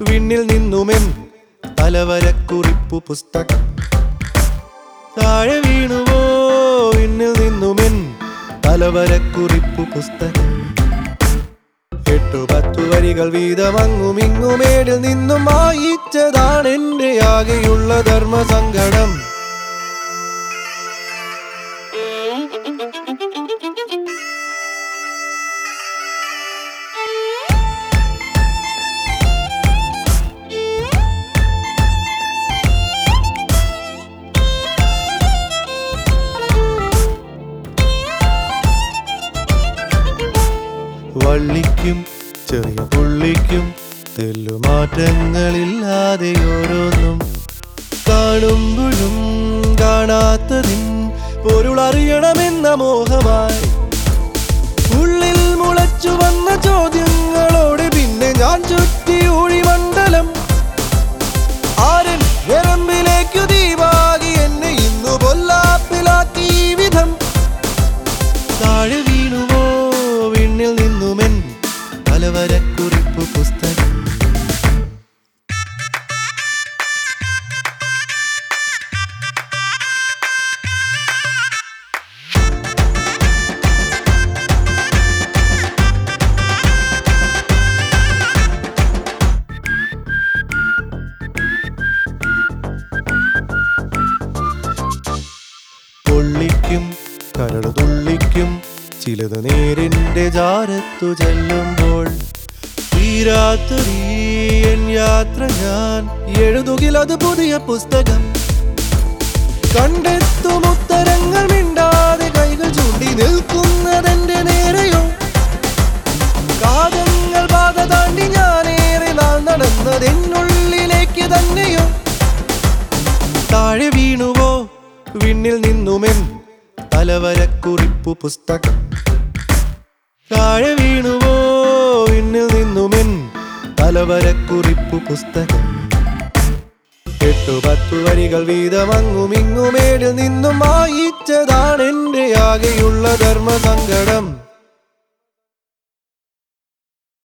വിണ്ണിൽ നിന്നുമെൻ തലവരക്കുറിപ്പു പുസ്തകം. താഴെ വീണുവോ? വിണ്ണിൽ നിന്നുമെൻ തലവരക്കുറിപ്പു പുസ്തകം. എട്ടു പത്തു വരികൾ വീതമങ്ങുമിങ്ങുമേടിൽ നിന്നും വായിച്ചതാണ് എന്റെ ആകെയുള്ള ധർമ്മസങ്കടം. വള്ളിക്കും ചെറിയ പുള്ളിക്കും തെല്ലുമാറ്റങ്ങളില്ലാതെ ഓരോന്നും കാണുമ്പോഴും കാണാത്തതിൻ പൊരുളറിയണമെന്ന മോഹമായി പലവരക്കുറിപ്പ് പുസ്തകം. കരട് തുള്ളിക്കും ചിലത് നേരിന്റെ ജാരത്തു ചെല്ലുമ്പോൾ. യാത്ര ഞാൻ എഴുതുകിൽ അത് പുതിയ പുസ്തകം. കണ്ടെത്തും ഉത്തരങ്ങൾ മിണ്ടാതെ കൈകൾ ചൂണ്ടി നിൽക്കുന്നതെന്റെ നേരെയോ. കാതങ്ങൾ പാത താണ്ടി ഞാൻ ഞാനേറെ നാൾ നടന്നതെന്നുള്ളിലേക്ക് തന്നെയോ. താഴെ വീണുവോ? വിണ്ണിൽ നിന്നുമെൻ തലവരക്കുറിപ്പ് പുസ്തകം. താഴെ വീണുവോ? ഇന്നിൽ നിന്നുമെൻ തലവരക്കുറിപ്പു പുസ്തകം. എട്ടു പത്തു വരികൾ വീതമങ്ങുമിങ്ങുമേടിൽ നിന്നും വായിച്ചതാണ് എന്റെ ആകെയുള്ള ധർമ്മസങ്കടം.